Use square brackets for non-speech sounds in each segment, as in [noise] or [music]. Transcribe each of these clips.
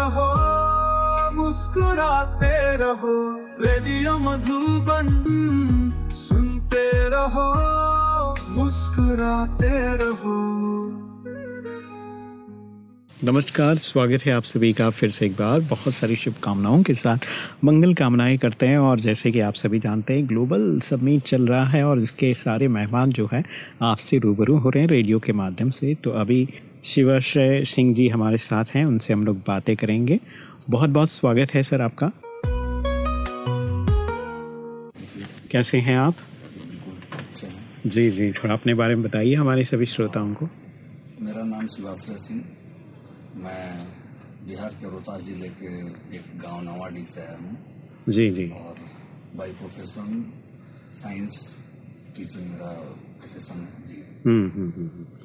रहो, मुस्कुराते रहो, रेडियो मधुबन सुनते रहो, मुस्कुराते रहो। नमस्कार, स्वागत है आप सभी का फिर से एक बार। बहुत सारी शुभकामनाओं के साथ मंगल कामनाएँ करते हैं और जैसे कि आप सभी जानते हैं, ग्लोबल समिट चल रहा है और इसके सारे मेहमान जो है आपसे रूबरू हो रहे हैं रेडियो के माध्यम से। तो अभी शिवाश्रय सिंह जी हमारे साथ हैं उनसे हम लोग बातें करेंगे। बहुत बहुत स्वागत है सर आपका। कैसे हैं आप? जी जी थोड़ा अपने बारे में बताइए हमारे सभी श्रोताओं को। मेरा नाम शिवाश्रय सिंह। मैं बिहार के रोहतास ज़िले के एक गाँव नवाडी से आया हूँ। जी जी। और बाई प्रोफेशन साइंस टीचर मेरा प्रोफेशन है। जी हम्म हम्म, हम्म हम्म।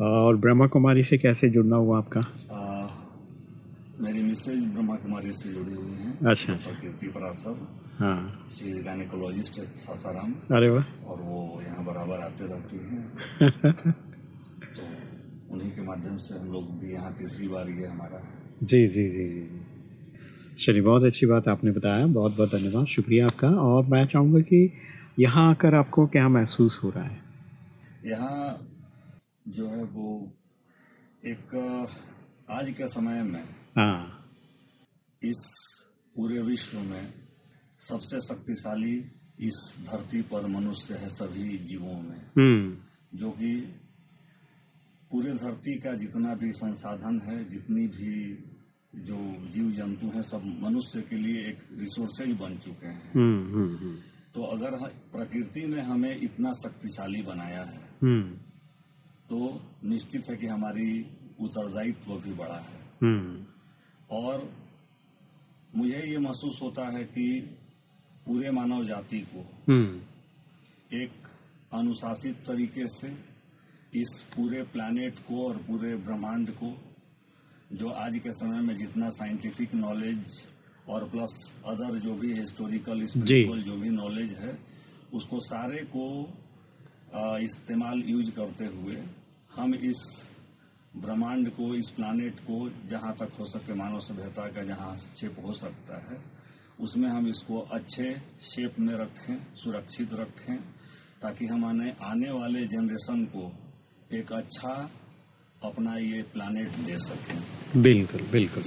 और ब्रह्मा कुमारी से कैसे जुड़ना हुआ आपका? आ, मेरी मिसेज ब्रह्मा कुमारी से जुड़ी हुई हैं। अच्छा। कीर्ति परासर हाँ। गायनिकोलॉजिस्ट सासाराम। अरे वाह। और वो यहाँ बराबर आते रहती हैं। [laughs] तो उन्हीं के माध्यम से हम लोग भी यहाँ तीसरी बार ये हमारा। जी जी जी जी। चलिए बहुत अच्छी बात आपने बताया। बहुत बहुत धन्यवाद। शुक्रिया आपका। और मैं चाहूँगा कि यहाँ आकर आपको क्या महसूस हो रहा है? यहाँ जो है वो एक आज के समय में हाँ। इस पूरे विश्व में सबसे शक्तिशाली इस धरती पर मनुष्य है सभी जीवों में। हम्म। जो कि पूरे धरती का जितना भी संसाधन है जितनी भी जो जीव जंतु हैं सब मनुष्य के लिए एक रिसोर्सेज बन चुके हैं। हम्म हम्म तो अगर प्रकृति ने हमें इतना शक्तिशाली बनाया है तो निश्चित है कि हमारी उत्तरदायित्व भी बड़ा है। हम्म। और मुझे ये महसूस होता है कि पूरे मानव जाति को हम्म। एक अनुशासित तरीके से इस पूरे प्लैनेट को और पूरे ब्रह्मांड को जो आज के समय में जितना साइंटिफिक नॉलेज और प्लस अदर जो भी हिस्टोरिकल स्पिरिचुअल जो भी नॉलेज है उसको सारे को इस्तेमाल यूज़ करते हुए हम इस ब्रह्मांड को, इस प्लानेट को जहाँ तक हो सके मानव सभ्यता का जहाँ हस्तक्षेप हो सकता है, उसमें हम इसको अच्छे शेप में रखें, सुरक्षित रखें, ताकि हम आने आने वाले जनरेशन को एक अच्छा अपना ये प्लानेट दे सकें। बिल्कुल बिल्कुल।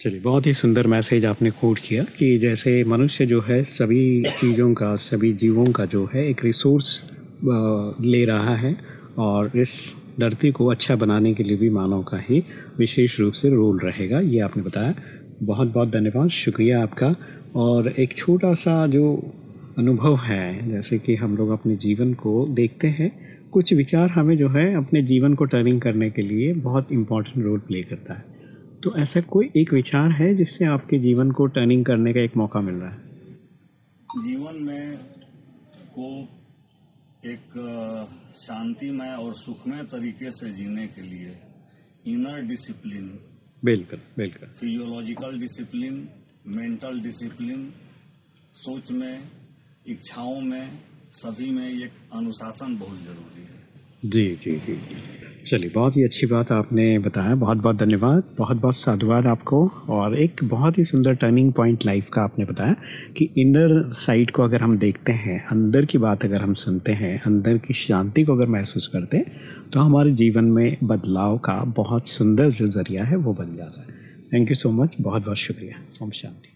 चलिए, बहुत ही सुंदर मैसेज आपने कोट किया कि जैसे मनुष्य जो है, सभी चीज़ों का, सभी जीवों का जो है, एक रिसोर्स ले रहा है। और इस धरती को अच्छा बनाने के लिए भी मानव का ही विशेष रूप से रोल रहेगा, ये आपने बताया। बहुत बहुत धन्यवाद, शुक्रिया आपका। और एक छोटा सा जो अनुभव है, जैसे कि हम लोग अपने जीवन को देखते हैं, कुछ विचार हमें जो है अपने जीवन को टर्निंग करने के लिए बहुत इम्पोर्टेंट रोल प्ले करता है। तो ऐसा कोई एक विचार है जिससे आपके जीवन को टर्निंग करने का एक मौका मिल रहा है? जीवन में को एक शांतिमय और सुखमय तरीके से जीने के लिए इनर डिसिप्लिन बिल्कुल बिल्कुल। फिजियोलॉजिकल डिसिप्लिन मेंटल डिसिप्लिन सोच में इच्छाओं में सभी में एक अनुशासन बहुत ज़रूरी है। जी जी जी। चलिए, बहुत ही अच्छी बात आपने बताया। बहुत बहुत धन्यवाद। बहुत बहुत साधुवाद आपको। और एक बहुत ही सुंदर टर्निंग पॉइंट लाइफ का आपने बताया कि इनर साइड को अगर हम देखते हैं, अंदर की बात अगर हम सुनते हैं, अंदर की शांति को अगर महसूस करते हैं तो हमारे जीवन में बदलाव का बहुत सुंदर जो ज़रिया है, वो बन जाता है। थैंक यू सो मच बहुत बहुत शुक्रिया। ओम शांति।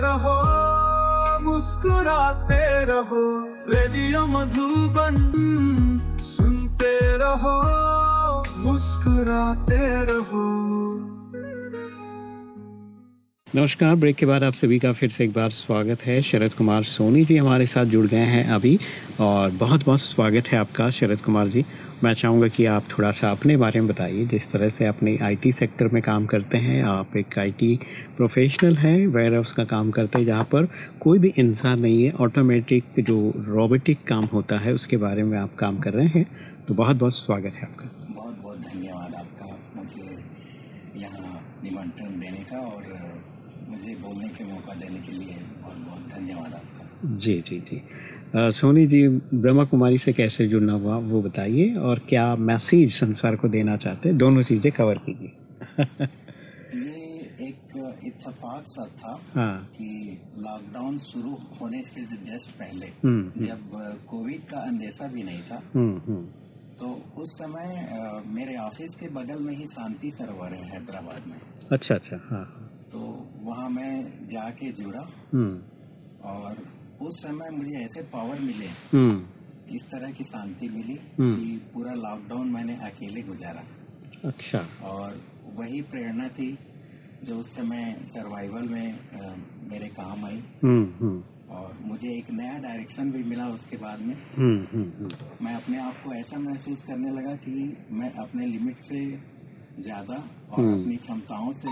रहो, मुस्कुराते रहो, रेडियो मधुबन सुनते रहो, मुस्कुराते रहो। नमस्कार, ब्रेक के बाद आप सभी का फिर से एक बार स्वागत है। शरद कुमार सोनी जी हमारे साथ जुड़ गए हैं अभी, और बहुत बहुत स्वागत है आपका, शरद कुमार जी। मैं चाहूँगा कि आप थोड़ा सा अपने बारे में बताइए जिस तरह से अपने आईटी सेक्टर में काम करते हैं। आप एक आईटी प्रोफेशनल हैं वेयर हाउस का काम करते हैं जहाँ पर कोई भी इंसान नहीं है ऑटोमेटिक जो रोबोटिक काम होता है उसके बारे में आप काम कर रहे हैं। तो बहुत बहुत स्वागत है आपका। बहुत बहुत धन्यवाद आपका मुझे यहाँ निमंत्रण देने का और मुझे बोलने के मौका देने के लिए बहुत बहुत धन्यवाद आपका। जी जी जी। सोनी जी ब्रह्मा कुमारी से कैसे जुड़ना हुआ वो बताइए और क्या मैसेज संसार को देना चाहते हैं? दोनों चीज़ें कवर कीजिए। ये एक इत्तेफाक सा था हाँ। कि लॉकडाउन शुरू होने के जस्ट पहले हम्म हम्म, जब कोविड का अंदेशा भी नहीं था हम्म तो उस समय मेरे ऑफ़िस के बगल में ही शांति सरोवर है हैदराबाद में। अच्छा अच्छा हाँ तो वहाँ मैं जाके जुड़ा और उस समय मुझे ऐसे पावर मिले। हम्म। इस तरह की शांति मिली हम्म। कि पूरा लॉकडाउन मैंने अकेले गुजारा। अच्छा। और वही प्रेरणा थी जो उस समय सर्वाइवल में अ, मेरे काम आई। हम्म और मुझे एक नया डायरेक्शन भी मिला उसके बाद में। मैं अपने आप को ऐसा महसूस करने लगा कि मैं अपने लिमिट से ज़्यादा और। अपनी क्षमताओं से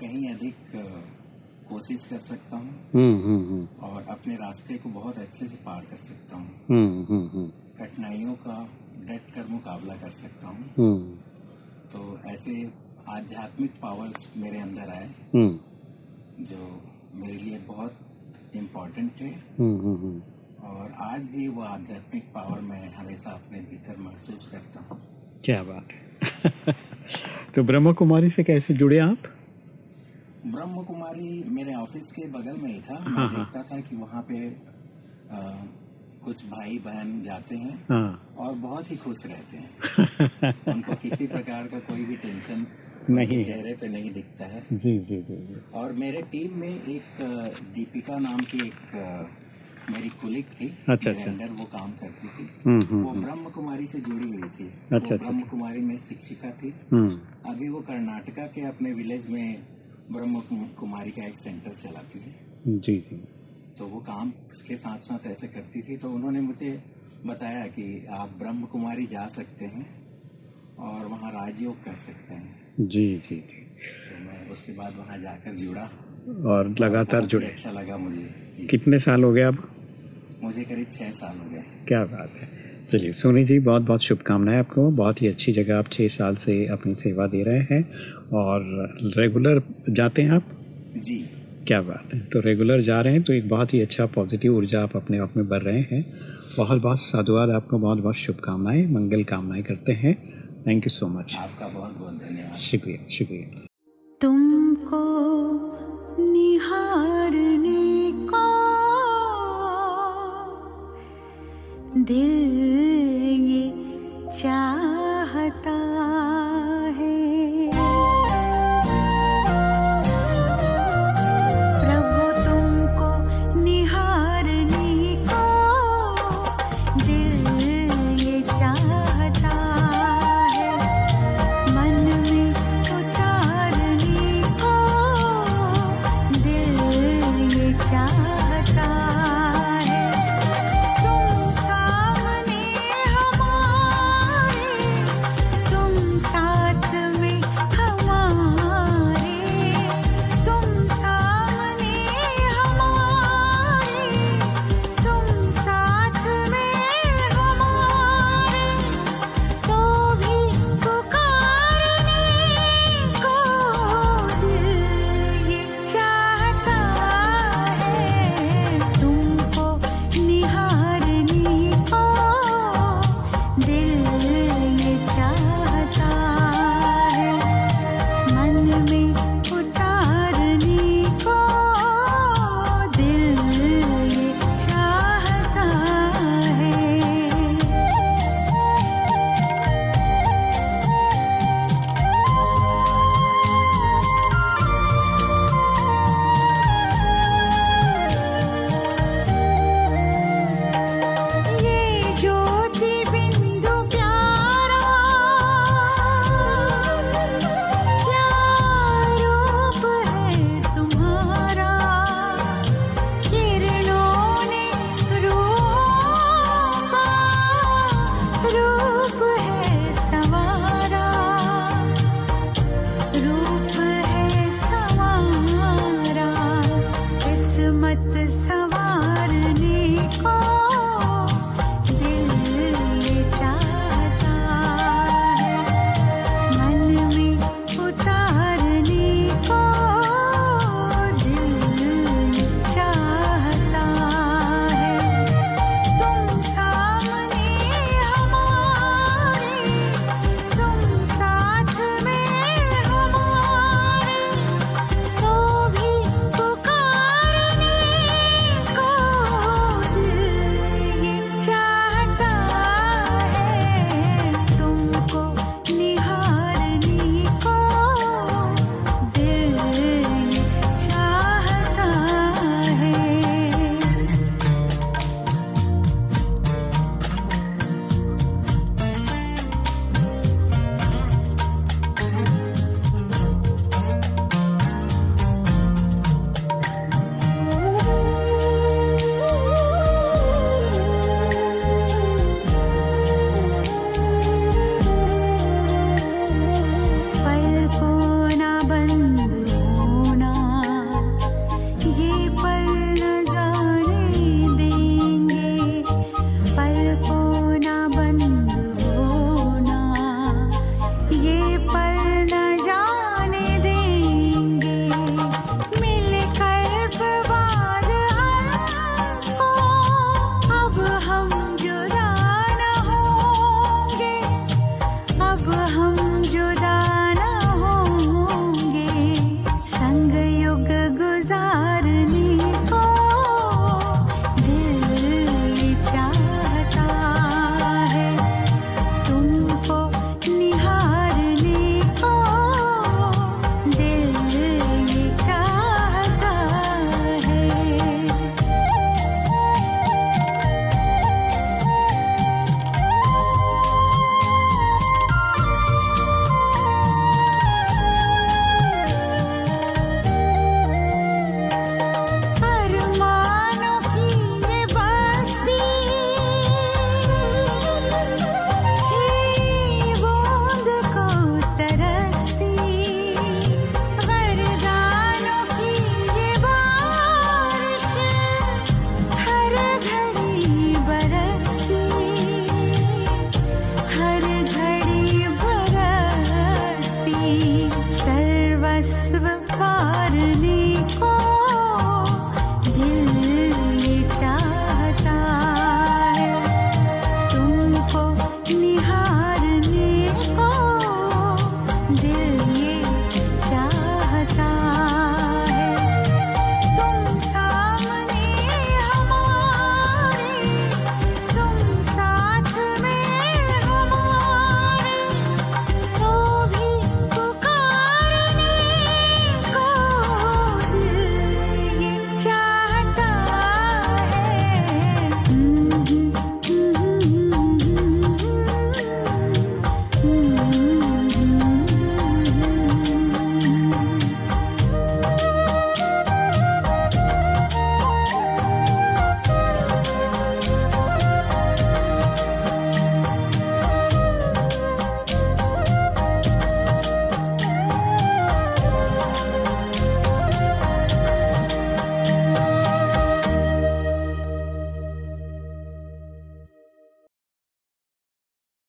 कहीं अधिक कोशिश कर सकता हूँ हम्म हम्म हम्म, और अपने रास्ते को बहुत अच्छे से पार कर सकता हूँ। कठिनाइयों का डट कर मुकाबला कर सकता हूँ। तो ऐसे आध्यात्मिक पावर्स मेरे अंदर आए जो मेरे लिए बहुत इम्पोर्टेंट थे। और आज भी वो आध्यात्मिक पावर मैं हमेशा अपने भीतर महसूस करता हूँ। क्या बात है। [laughs] तो ब्रह्मा कुमारी से कैसे जुड़े आप? ब्रह्म कुमारी मेरे ऑफ़िस के बगल में ही था। मैं हाँ, हाँ। देखता था कि वहाँ पे अ, कुछ भाई बहन जाते हैं हाँ। और बहुत ही खुश रहते हैं। [laughs] उनको किसी प्रकार का कोई भी टेंशन नहीं चेहरे पे नहीं दिखता है। जी जी जी जी। और मेरे टीम में एक दीपिका नाम की एक मेरी कुलिक थी। अच्छा, अच्छा। अंडर वो काम करती थी। हम्म वो हम्म। ब्रह्म कुमारी से जुड़ी हुई थी। अच्छा, वो अच्छा। ब्रह्म कुमारी में शिक्षिका थी। हम्म। अभी वो कर्नाटका के अपने विलेज में ब्रह्म कुमारी का एक सेंटर चलाती है। जी जी। तो वो काम के साथ साथ ऐसे करती थी। तो उन्होंने मुझे बताया कि आप ब्रह्म कुमारी जा सकते हैं और वहाँ राजयोग कर सकते हैं। जी जी जी। तो मैं उसके बाद वहाँ जाकर जुड़ा। और लगातार जुड़े। अच्छा लगा मुझे। कितने साल हो गए अब मुझे करीब छः साल हो गए। क्या बात है। चलिए। सोनी जी बहुत बहुत शुभकामनाएँ आपको। बहुत ही अच्छी जगह आप छः साल से अपनी सेवा दे रहे हैं और रेगुलर जाते हैं आप? जी। क्या बात है। तो रेगुलर जा रहे हैं तो एक बहुत ही अच्छा पॉजिटिव ऊर्जा आप अपने आप में भर रहे हैं। बहुत बहुत साधुवाद आपको। बहुत बहुत शुभकामनाएँ। मंगल कामनाएँ करते हैं। थैंक यू सो मच आपका बहुत बहुत धन्यवाद। शुक्रिया शुक्रिया। तुमको निहारने को दिल